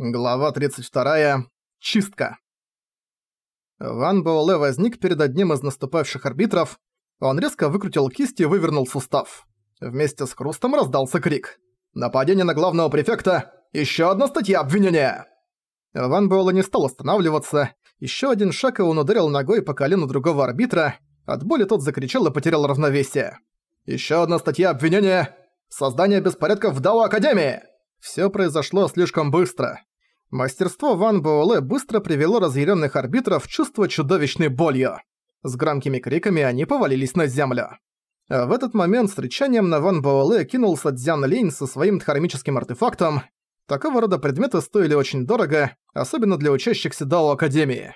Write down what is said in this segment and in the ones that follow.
Глава 32. Чистка. Ван Боуле возник перед одним из наступавших арбитров. Он резко выкрутил кисть и вывернул сустав. Вместе с хрустом раздался крик. «Нападение на главного префекта! Еще одна статья обвинения!» Ван Боуле не стал останавливаться. Еще один шаг, и он ударил ногой по колену другого арбитра. От боли тот закричал и потерял равновесие. Еще одна статья обвинения! Создание беспорядков в Дао Академии!» Все произошло слишком быстро. Мастерство Ван Буэлэ быстро привело разъяренных арбитров в чувство чудовищной болью. С громкими криками они повалились на землю. А в этот момент с рычанием на Ван Буэлэ кинулся Дзян Линь со своим дхармическим артефактом. Такого рода предметы стоили очень дорого, особенно для учащихся Дао Академии.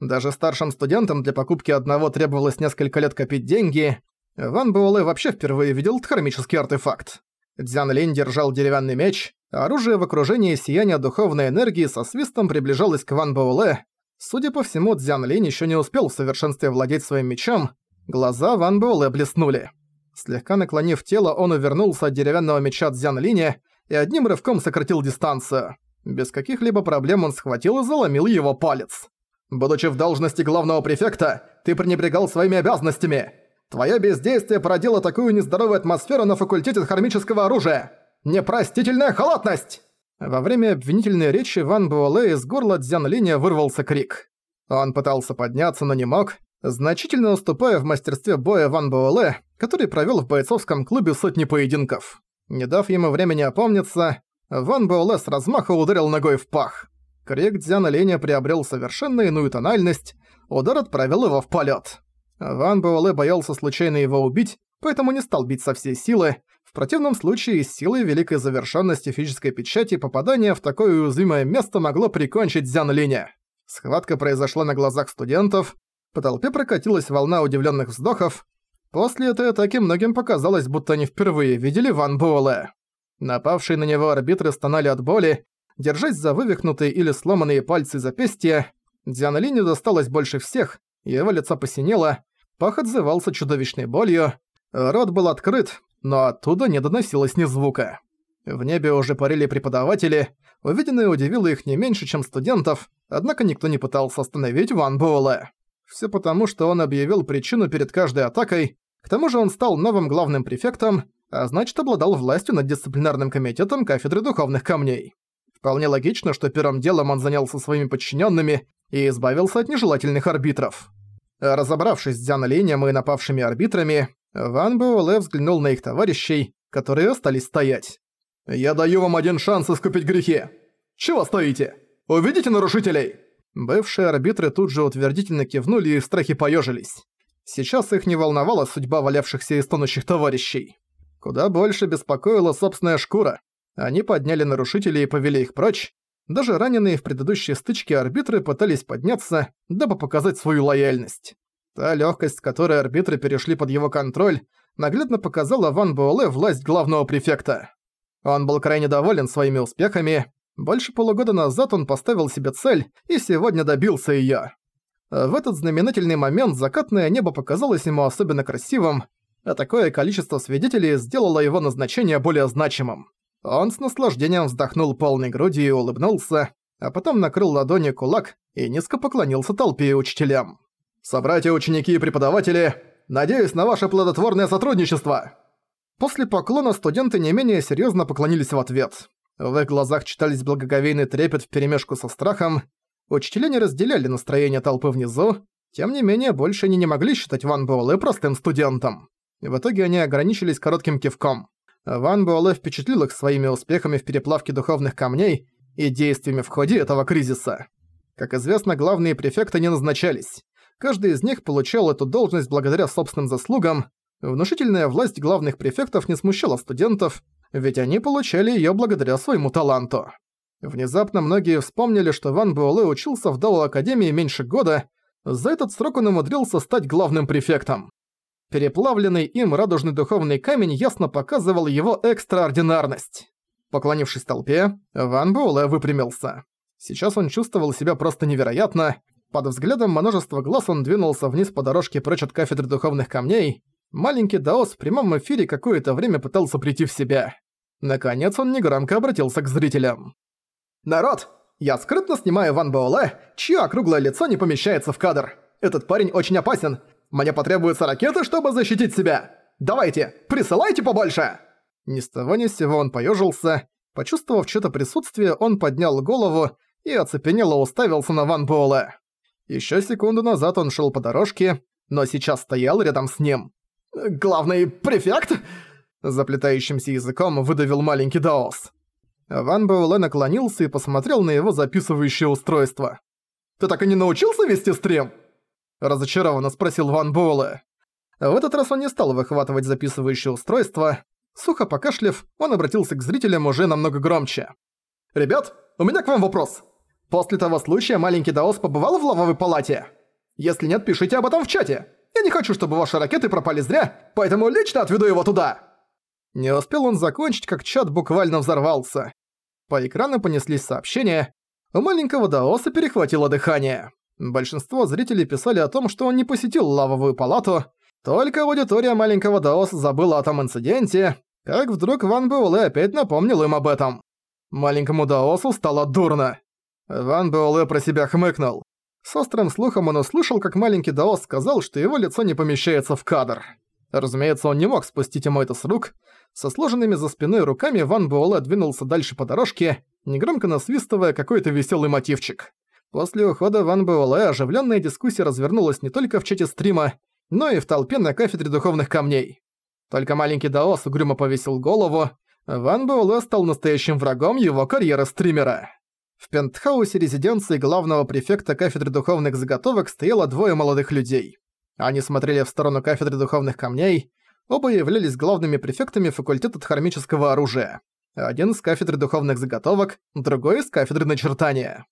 Даже старшим студентам для покупки одного требовалось несколько лет копить деньги. Ван Буэлэ вообще впервые видел дхармический артефакт. Дзян Линь держал деревянный меч, Оружие в окружении сияния духовной энергии со свистом приближалось к Ван Боуле. Судя по всему, Дзян Линь еще не успел в совершенстве владеть своим мечом. Глаза Ван Боуле блеснули. Слегка наклонив тело, он увернулся от деревянного меча Дзян Линя и одним рывком сократил дистанцию. Без каких-либо проблем он схватил и заломил его палец. «Будучи в должности главного префекта, ты пренебрегал своими обязанностями. Твое бездействие породило такую нездоровую атмосферу на факультете хармического оружия непростительная халатность!» Во время обвинительной речи Ван Буэлэ из горла Дзян Линя вырвался крик. Он пытался подняться, но не мог, значительно уступая в мастерстве боя Ван Буэлэ, который провёл в бойцовском клубе сотни поединков. Не дав ему времени опомниться, Ван Буэлэ с размаха ударил ногой в пах. Крик Дзяна Линя приобрел совершенно иную тональность, удар отправил его в полёт. Ван Буэлэ боялся случайно его убить, поэтому не стал бить со всей силы, в противном случае из великой завершенности физической печати попадание в такое уязвимое место могло прикончить Зян Линя. Схватка произошла на глазах студентов, по толпе прокатилась волна удивленных вздохов. После этой атаки многим показалось, будто они впервые видели Ван Буэлэ. Напавшие на него арбитры стонали от боли, держась за вывихнутые или сломанные пальцы запястья. Дзян Линю досталось больше всех, его лицо посинело, пах отзывался чудовищной болью, рот был открыт, но оттуда не доносилось ни звука. В небе уже парили преподаватели, увиденное удивило их не меньше, чем студентов, однако никто не пытался остановить Ван Буэлэ. Все потому, что он объявил причину перед каждой атакой, к тому же он стал новым главным префектом, а значит обладал властью над дисциплинарным комитетом кафедры духовных камней. Вполне логично, что первым делом он занялся своими подчиненными и избавился от нежелательных арбитров. Разобравшись с Дзян Линем и напавшими арбитрами, Ван Буэлэ взглянул на их товарищей, которые остались стоять. «Я даю вам один шанс искупить грехи! Чего стоите? Увидите нарушителей!» Бывшие арбитры тут же утвердительно кивнули и в страхе поёжились. Сейчас их не волновала судьба валявшихся и стонущих товарищей. Куда больше беспокоила собственная шкура. Они подняли нарушителей и повели их прочь. Даже раненые в предыдущей стычке арбитры пытались подняться, дабы показать свою лояльность. Та легкость, с которой арбитры перешли под его контроль, наглядно показала Ван Буэлэ власть главного префекта. Он был крайне доволен своими успехами. Больше полугода назад он поставил себе цель и сегодня добился её. В этот знаменательный момент закатное небо показалось ему особенно красивым, а такое количество свидетелей сделало его назначение более значимым. Он с наслаждением вздохнул полной грудью и улыбнулся, а потом накрыл ладони кулак и низко поклонился толпе и учителям. Собратья, ученики и преподаватели, надеюсь на ваше плодотворное сотрудничество!» После поклона студенты не менее серьезно поклонились в ответ. В их глазах читались благоговейный трепет вперемешку со страхом. Учителя не разделяли настроение толпы внизу, тем не менее больше они не могли считать Ван Буэлэ простым студентом. В итоге они ограничились коротким кивком. Ван Буэлэ впечатлил их своими успехами в переплавке духовных камней и действиями в ходе этого кризиса. Как известно, главные префекты не назначались. Каждый из них получал эту должность благодаря собственным заслугам. Внушительная власть главных префектов не смущала студентов, ведь они получали её благодаря своему таланту. Внезапно многие вспомнили, что Ван Буэлэ учился в Далу Академии меньше года, за этот срок он умудрился стать главным префектом. Переплавленный им радужный духовный камень ясно показывал его экстраординарность. Поклонившись толпе, Ван Буэлэ выпрямился. Сейчас он чувствовал себя просто невероятно, под взглядом множества глаз он двинулся вниз по дорожке прочь от кафедры духовных камней. Маленький Даос в прямом эфире какое-то время пытался прийти в себя. Наконец он негромко обратился к зрителям. «Народ, я скрытно снимаю Ван Боуле, чье округлое лицо не помещается в кадр. Этот парень очень опасен. Мне потребуется ракета, чтобы защитить себя. Давайте, присылайте побольше!» Ни с того ни с сего он поёжился. Почувствовав чьё-то присутствие, он поднял голову и оцепенело уставился на Ван Буэлэ. Ещё секунду назад он шёл по дорожке, но сейчас стоял рядом с ним. «Главный префект?» Заплетающимся языком выдавил маленький Даос. Ван Буэлэ наклонился и посмотрел на его записывающее устройство. «Ты так и не научился вести стрим?» Разочарованно спросил Ван Буэлэ. В этот раз он не стал выхватывать записывающее устройство. Сухо покашлив, он обратился к зрителям уже намного громче. «Ребят, у меня к вам вопрос. После того случая маленький Даос побывал в лавовой палате? Если нет, пишите об этом в чате. Я не хочу, чтобы ваши ракеты пропали зря, поэтому лично отведу его туда!» Не успел он закончить, как чат буквально взорвался. По экрану понеслись сообщения. У маленького Даоса перехватило дыхание. Большинство зрителей писали о том, что он не посетил лавовую палату. Только аудитория маленького Даоса забыла о том инциденте, как вдруг Ван Буэлэ опять напомнил им об этом. Маленькому Даосу стало дурно. Ван Буэлэ про себя хмыкнул. С острым слухом он услышал, как маленький Даос сказал, что его лицо не помещается в кадр. Разумеется, он не мог спустить ему это с рук. Со сложенными за спиной руками Ван Буэлэ двинулся дальше по дорожке, негромко насвистывая какой-то веселый мотивчик. После ухода Ван Буэлэ оживленная дискуссия развернулась не только в чате стрима, но и в толпе на кафедре духовных камней. Только маленький Даос угрюмо повесил голову, Ван Буэлэ стал настоящим врагом его карьеры стримера. В пентхаусе резиденции главного префекта кафедры духовных заготовок стояло двое молодых людей. Они смотрели в сторону кафедры духовных камней, оба являлись главными префектами факультета хромического оружия. Один с кафедры духовных заготовок, другой с кафедры начертания.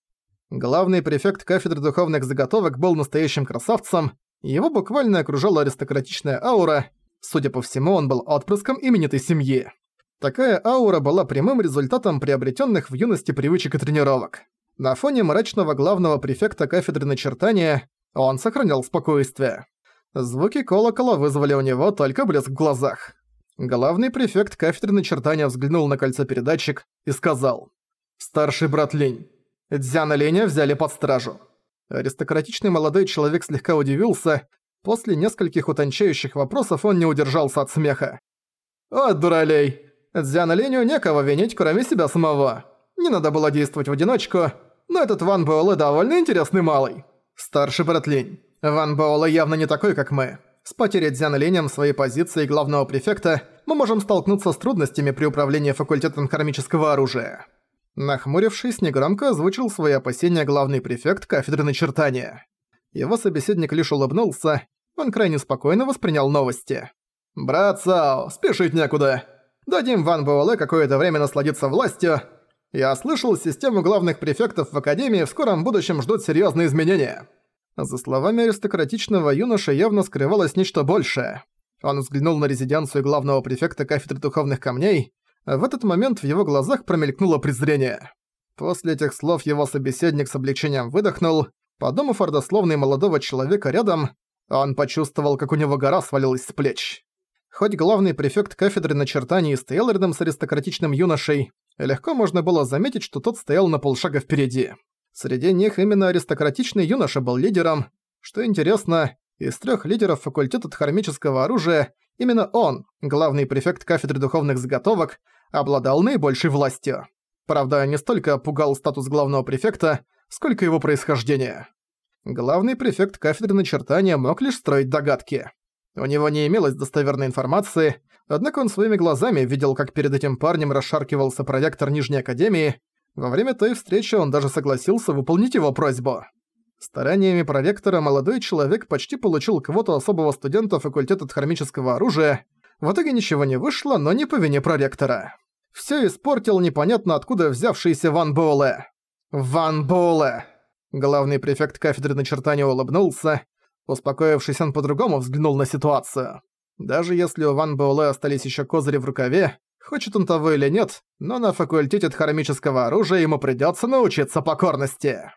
Главный префект кафедры духовных заготовок был настоящим красавцем, его буквально окружала аристократичная аура, судя по всему, он был отпрыском именитой семьи. Такая аура была прямым результатом приобретенных в юности привычек и тренировок. На фоне мрачного главного префекта кафедры начертания он сохранял спокойствие. Звуки колокола вызвали у него только блеск в глазах. Главный префект кафедры начертания взглянул на кольцо передатчик и сказал «Старший брат Линь, Дзяна Линя взяли под стражу». Аристократичный молодой человек слегка удивился. После нескольких утончающих вопросов он не удержался от смеха. «О, дуралей!» Дзяна Линю некого винить, кроме себя самого. Не надо было действовать в одиночку, но этот Ван Буэлэ довольно интересный малый. Старший брат Линь. Ван Буэлэ явно не такой, как мы. С потерей Дзяна Линем своей позиции главного префекта мы можем столкнуться с трудностями при управлении факультетом кармического оружия. Нахмурившись, негромко озвучил свои опасения главный префект кафедры начертания. Его собеседник лишь улыбнулся, он крайне спокойно воспринял новости. «Брат Сао, спешить некуда. Дадим Ван Буэлэ какое-то время насладиться властью. Я слышал, систему главных префектов в Академии в скором будущем ждут серьезные изменения». За словами аристократичного юноша явно скрывалось нечто большее. Он взглянул на резиденцию главного префекта кафедры духовных камней. В этот момент в его глазах промелькнуло презрение. После этих слов его собеседник с облегчением выдохнул. Подумав о родословной молодого человека рядом, он почувствовал, как у него гора свалилась с плеч. Хоть главный префект кафедры начертаний стоял рядом с аристократичным юношей, легко можно было заметить, что тот стоял на полшага впереди. Среди них именно аристократичный юноша был лидером. Что интересно, из трех лидеров факультета дхармического оружия именно он, главный префект кафедры духовных заготовок, обладал наибольшей властью. Правда, не столько пугал статус главного префекта, сколько его происхождение. Главный префект кафедры начертания мог лишь строить догадки. У него не имелось достоверной информации, однако он своими глазами видел, как перед этим парнем расшаркивался проректор Нижней Академии. Во время той встречи он даже согласился выполнить его просьбу. Стараниями проректора молодой человек почти получил квоту особого студента факультета хромического оружия. В итоге ничего не вышло, но не по вине проректора. Всё испортил непонятно откуда взявшийся Ван Боле. «Ван Боле. Главный префект кафедры начертания улыбнулся, Успокоившись, он по-другому взглянул на ситуацию. Даже если у Ван Буэлэ остались еще козыри в рукаве, хочет он того или нет, но на факультете хромического оружия ему придется научиться покорности.